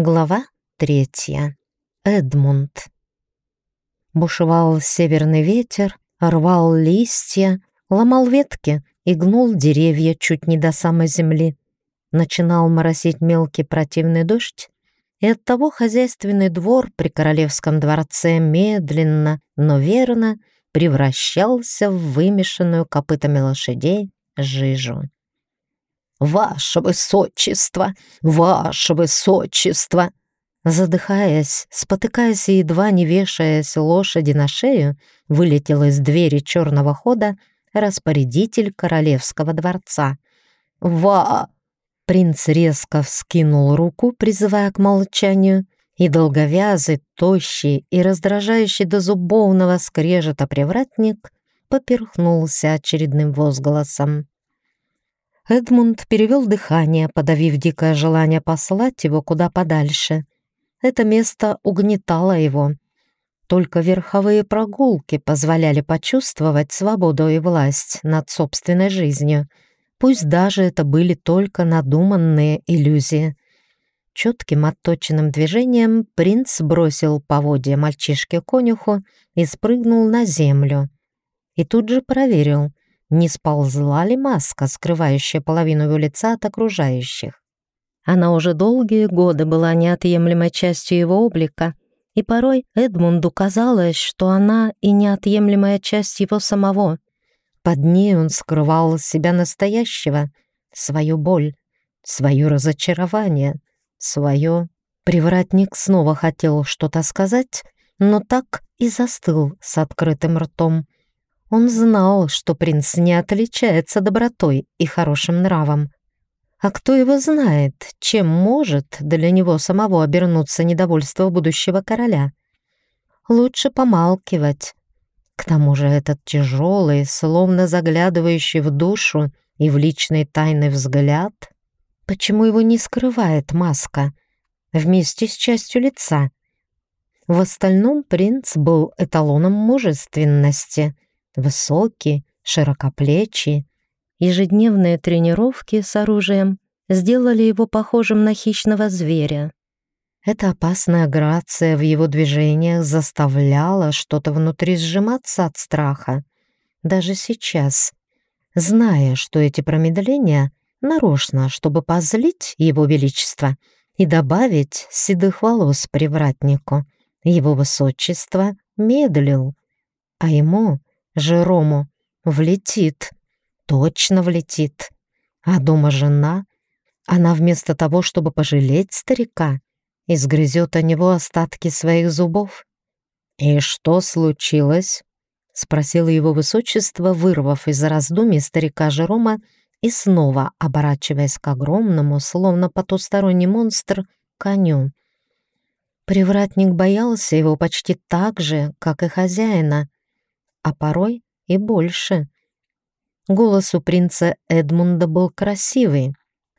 Глава третья. Эдмунд. Бушевал северный ветер, рвал листья, ломал ветки и гнул деревья чуть не до самой земли. Начинал моросить мелкий противный дождь, и оттого хозяйственный двор при королевском дворце медленно, но верно превращался в вымешанную копытами лошадей жижу. «Ваше высочество! Ваше высочество!» Задыхаясь, спотыкаясь и едва не вешаясь лошади на шею, вылетел из двери черного хода распорядитель королевского дворца. «Ва!» Принц резко вскинул руку, призывая к молчанию, и долговязый, тощий и раздражающий до зубовного скрежета привратник поперхнулся очередным возгласом. Эдмунд перевел дыхание, подавив дикое желание послать его куда подальше. Это место угнетало его. Только верховые прогулки позволяли почувствовать свободу и власть над собственной жизнью, пусть даже это были только надуманные иллюзии. Четким отточенным движением принц бросил поводья мальчишке-конюху и спрыгнул на землю. И тут же проверил, не сползла ли маска, скрывающая половину его лица от окружающих. Она уже долгие годы была неотъемлемой частью его облика, и порой Эдмунду казалось, что она и неотъемлемая часть его самого. Под ней он скрывал себя настоящего, свою боль, свое разочарование, свое... Привратник снова хотел что-то сказать, но так и застыл с открытым ртом — он знал, что принц не отличается добротой и хорошим нравом. А кто его знает, чем может для него самого обернуться недовольство будущего короля? Лучше помалкивать. К тому же этот тяжелый, словно заглядывающий в душу и в личный тайный взгляд, почему его не скрывает маска вместе с частью лица? В остальном принц был эталоном мужественности — Высокий, широкоплечий. Ежедневные тренировки с оружием сделали его похожим на хищного зверя. Эта опасная грация в его движениях заставляла что-то внутри сжиматься от страха. Даже сейчас, зная, что эти промедления нарочно, чтобы позлить его величество и добавить седых волос привратнику, его высочество медлил, а ему Жерому. Влетит. Точно влетит. А дома жена? Она вместо того, чтобы пожалеть старика, изгрызет о него остатки своих зубов. «И что случилось?» — спросило его высочество, вырвав из раздумий старика Жерома и снова оборачиваясь к огромному, словно потусторонний монстр, коню. Привратник боялся его почти так же, как и хозяина, а порой и больше. Голос у принца Эдмунда был красивый.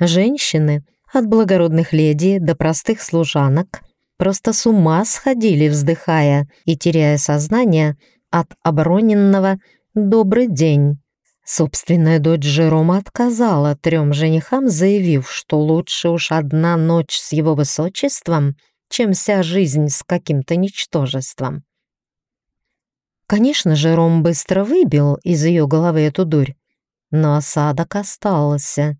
Женщины, от благородных леди до простых служанок, просто с ума сходили, вздыхая и теряя сознание от обороненного «добрый день». Собственная дочь Жерома отказала трем женихам, заявив, что лучше уж одна ночь с его высочеством, чем вся жизнь с каким-то ничтожеством. Конечно же, Ром быстро выбил из ее головы эту дурь, но осадок остался.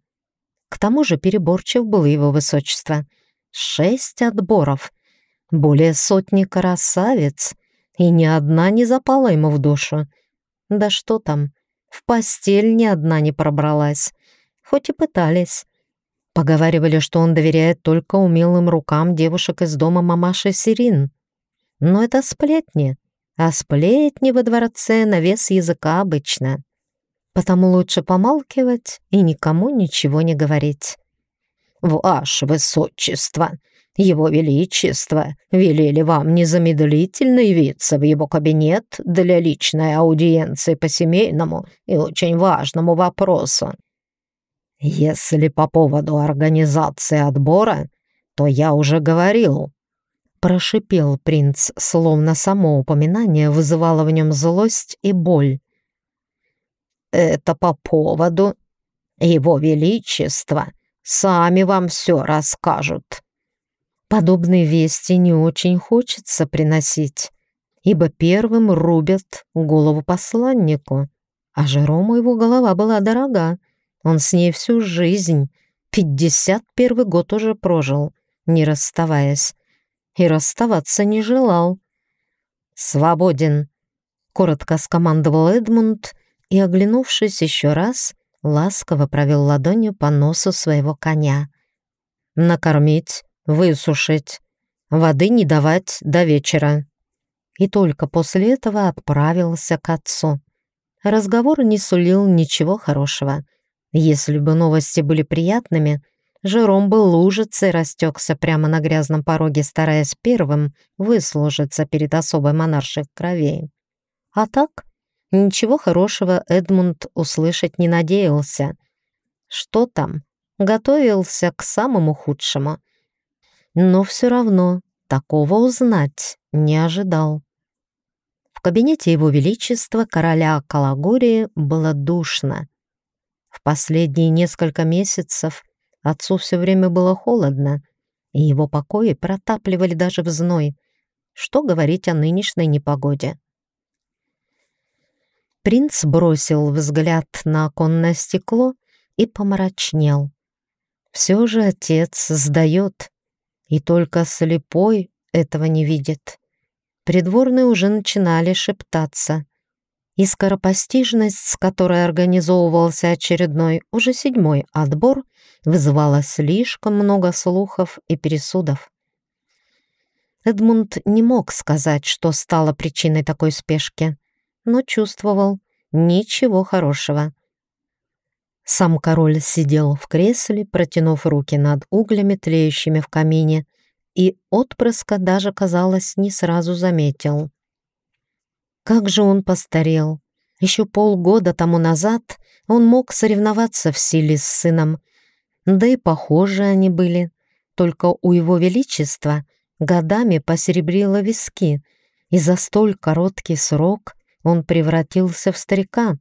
К тому же переборчив было его высочество. Шесть отборов, более сотни красавиц, и ни одна не запала ему в душу. Да что там, в постель ни одна не пробралась, хоть и пытались. Поговаривали, что он доверяет только умелым рукам девушек из дома мамаши Сирин. Но это сплетни а сплетни во дворце на вес языка обычно. Потому лучше помалкивать и никому ничего не говорить. «Ваше Высочество, Его Величество велели вам незамедлительно явиться в его кабинет для личной аудиенции по семейному и очень важному вопросу. Если по поводу организации отбора, то я уже говорил, Прошипел принц, словно само упоминание вызывало в нем злость и боль. «Это по поводу Его Величества. Сами вам все расскажут». Подобные вести не очень хочется приносить, ибо первым рубят голову посланнику, а Жерому его голова была дорога. Он с ней всю жизнь, пятьдесят первый год уже прожил, не расставаясь, и расставаться не желал. «Свободен!» — коротко скомандовал Эдмунд и, оглянувшись еще раз, ласково провел ладонью по носу своего коня. «Накормить, высушить, воды не давать до вечера». И только после этого отправился к отцу. Разговор не сулил ничего хорошего. Если бы новости были приятными, Жером бы лужицей растекся прямо на грязном пороге, стараясь первым выслужиться перед особой монаршей кровей. А так, ничего хорошего Эдмунд услышать не надеялся. Что там? Готовился к самому худшему. Но все равно такого узнать не ожидал. В кабинете Его Величества короля Калагории было душно. В последние несколько месяцев отцу все время было холодно, и его покои протапливали даже в зной. Что говорить о нынешней непогоде? Принц бросил взгляд на оконное стекло и помрачнел. Все же отец сдает, и только слепой этого не видит. Придворные уже начинали шептаться. И скоропостижность, с которой организовывался очередной, уже седьмой отбор, вызывала слишком много слухов и пересудов. Эдмунд не мог сказать, что стало причиной такой спешки, но чувствовал ничего хорошего. Сам король сидел в кресле, протянув руки над углями, тлеющими в камине, и отпрыска даже, казалось, не сразу заметил. Как же он постарел! Еще полгода тому назад он мог соревноваться в силе с сыном, да и похожи они были, только у его величества годами посеребрило виски, и за столь короткий срок он превратился в старика,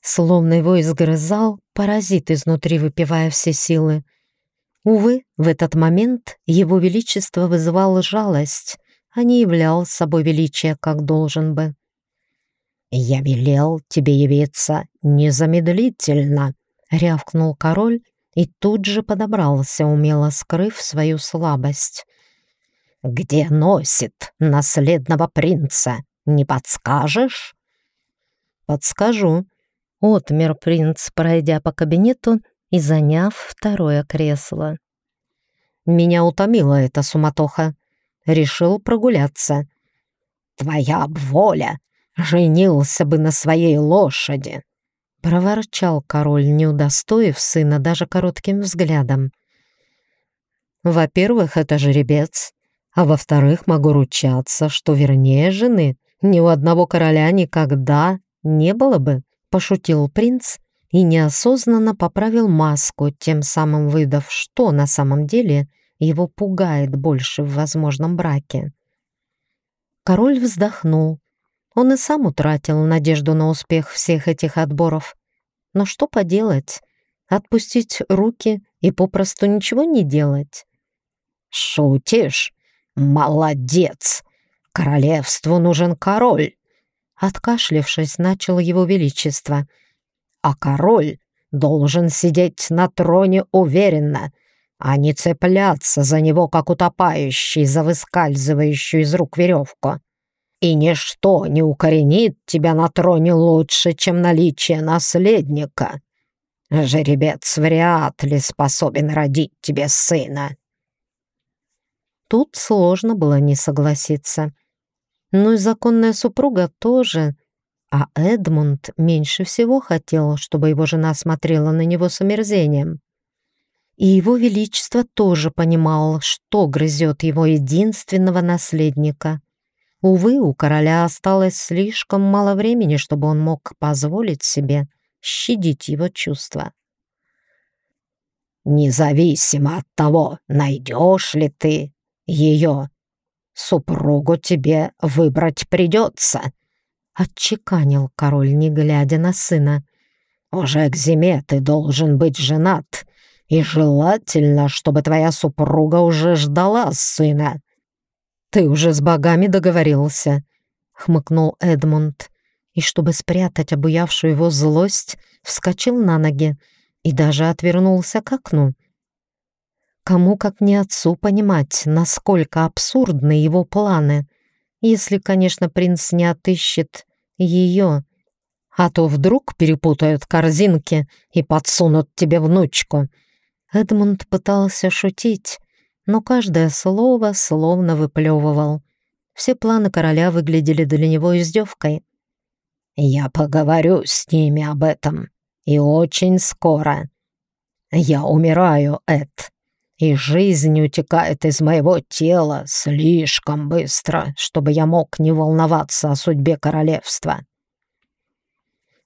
словно его изгрызал паразит изнутри, выпивая все силы. Увы, в этот момент его величество вызывало жалость, а не являл собой величие, как должен бы. «Я велел тебе явиться незамедлительно», — рявкнул король и тут же подобрался, умело скрыв свою слабость. «Где носит наследного принца? Не подскажешь?» «Подскажу», — отмер принц, пройдя по кабинету и заняв второе кресло. Меня утомила эта суматоха. Решил прогуляться. «Твоя воля! Женился бы на своей лошади!» Проворчал король, не удостоив сына даже коротким взглядом. «Во-первых, это жеребец, а во-вторых, могу ручаться, что вернее жены ни у одного короля никогда не было бы», пошутил принц и неосознанно поправил маску, тем самым выдав, что на самом деле его пугает больше в возможном браке. Король вздохнул. Он и сам утратил надежду на успех всех этих отборов. Но что поделать? Отпустить руки и попросту ничего не делать? «Шутишь? Молодец! Королевству нужен король!» Откашлившись, начал его величество — а король должен сидеть на троне уверенно, а не цепляться за него, как утопающий за выскальзывающую из рук веревку. И ничто не укоренит тебя на троне лучше, чем наличие наследника. Жеребец вряд ли способен родить тебе сына. Тут сложно было не согласиться. Но и законная супруга тоже а Эдмунд меньше всего хотел, чтобы его жена смотрела на него с омерзением. И его величество тоже понимал, что грызет его единственного наследника. Увы, у короля осталось слишком мало времени, чтобы он мог позволить себе щадить его чувства. «Независимо от того, найдешь ли ты ее, супругу тебе выбрать придется», отчеканил король, не глядя на сына. «Уже к зиме ты должен быть женат, И желательно, чтобы твоя супруга уже ждала сына». «Ты уже с богами договорился», — хмыкнул Эдмунд. И чтобы спрятать обуявшую его злость, вскочил на ноги и даже отвернулся к окну. Кому, как не отцу, понимать, насколько абсурдны его планы, если, конечно, принц не отыщет ее, а то вдруг перепутают корзинки и подсунут тебе внучку. Эдмунд пытался шутить, но каждое слово словно выплевывал. Все планы короля выглядели для него издевкой. «Я поговорю с ними об этом, и очень скоро. Я умираю, Эд, и жизнь утекает из моего тела слишком быстро, чтобы я мог не волноваться о судьбе королевства».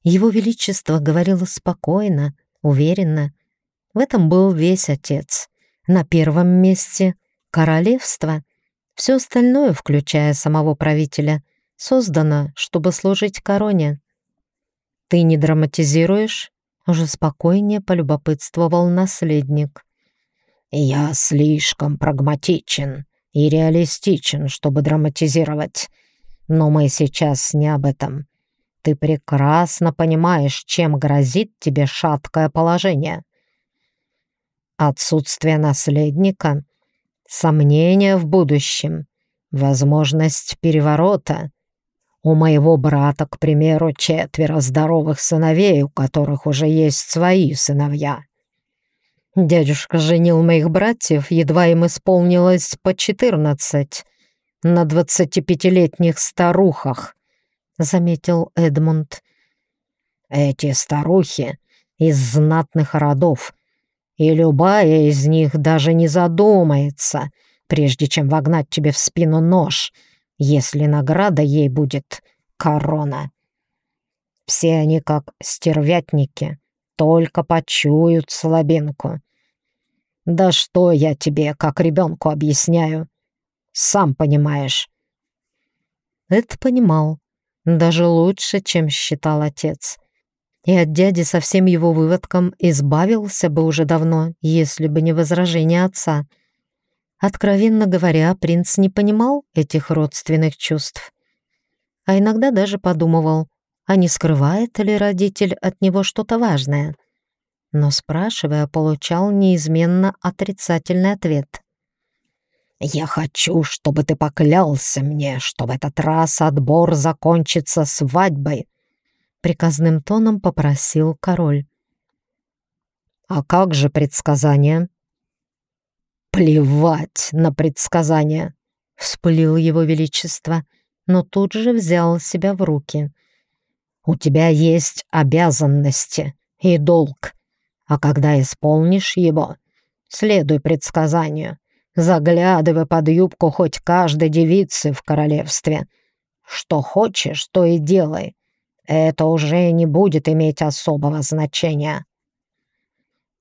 Его Величество говорило спокойно, уверенно. В этом был весь отец. На первом месте — королевство. Все остальное, включая самого правителя, создано, чтобы служить короне. «Ты не драматизируешь?» — уже спокойнее полюбопытствовал наследник. «Я слишком прагматичен и реалистичен, чтобы драматизировать. Но мы сейчас не об этом. Ты прекрасно понимаешь, чем грозит тебе шаткое положение. Отсутствие наследника, сомнения в будущем, возможность переворота. У моего брата, к примеру, четверо здоровых сыновей, у которых уже есть свои сыновья. Дядюшка женил моих братьев, едва им исполнилось по четырнадцать, на двадцатипятилетних старухах, заметил Эдмунд. Эти старухи из знатных родов, и любая из них даже не задумается, прежде чем вогнать тебе в спину нож, если награда ей будет корона. Все они как стервятники, только почуют слабинку. Да что я тебе, как ребенку, объясняю? Сам понимаешь. Эд понимал, даже лучше, чем считал отец. И от дяди со всем его выводком избавился бы уже давно, если бы не возражение отца. Откровенно говоря, принц не понимал этих родственных чувств. А иногда даже подумывал, а не скрывает ли родитель от него что-то важное. Но спрашивая, получал неизменно отрицательный ответ. «Я хочу, чтобы ты поклялся мне, что в этот раз отбор закончится свадьбой», — приказным тоном попросил король. «А как же предсказание?» «Плевать на предсказание», — вспылил его величество, но тут же взял себя в руки. «У тебя есть обязанности и долг, а когда исполнишь его, следуй предсказанию» заглядывай под юбку хоть каждой девицы в королевстве. Что хочешь, то и делай. Это уже не будет иметь особого значения».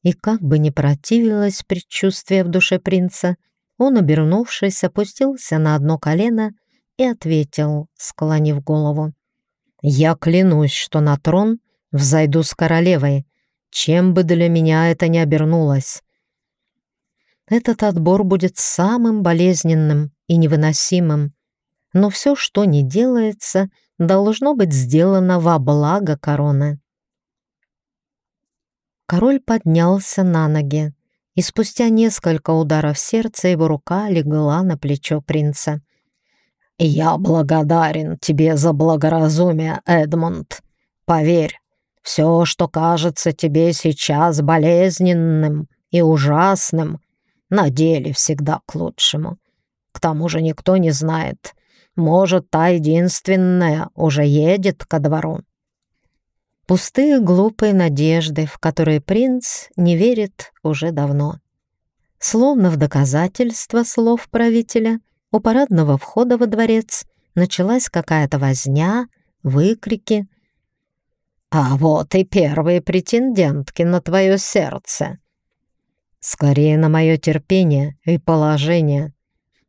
И как бы ни противилось предчувствие в душе принца, он, обернувшись, опустился на одно колено и ответил, склонив голову. «Я клянусь, что на трон взойду с королевой, чем бы для меня это ни обернулось. Этот отбор будет самым болезненным и невыносимым. Но все, что не делается, должно быть сделано во благо короны. Король поднялся на ноги, и спустя несколько ударов сердца его рука легла на плечо принца. «Я благодарен тебе за благоразумие, Эдмунд. Поверь, все, что кажется тебе сейчас болезненным и ужасным, на деле всегда к лучшему. К тому же никто не знает. Может, та единственная уже едет ко двору. Пустые глупые надежды, в которые принц не верит уже давно. Словно в доказательство слов правителя, у парадного входа во дворец началась какая-то возня, выкрики. «А вот и первые претендентки на твое сердце!» «Скорее на мое терпение и положение», —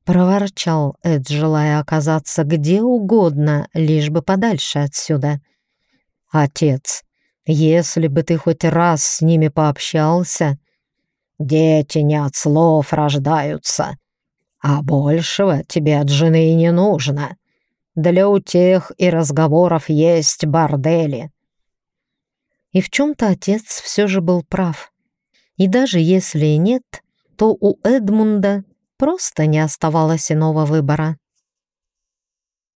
проворчал Эд, желая оказаться где угодно, лишь бы подальше отсюда. «Отец, если бы ты хоть раз с ними пообщался...» Дети не от слов рождаются, а большего тебе от жены и не нужно. Для утех и разговоров есть бордели». И в чем-то отец все же был прав. И даже если и нет, то у Эдмунда просто не оставалось иного выбора.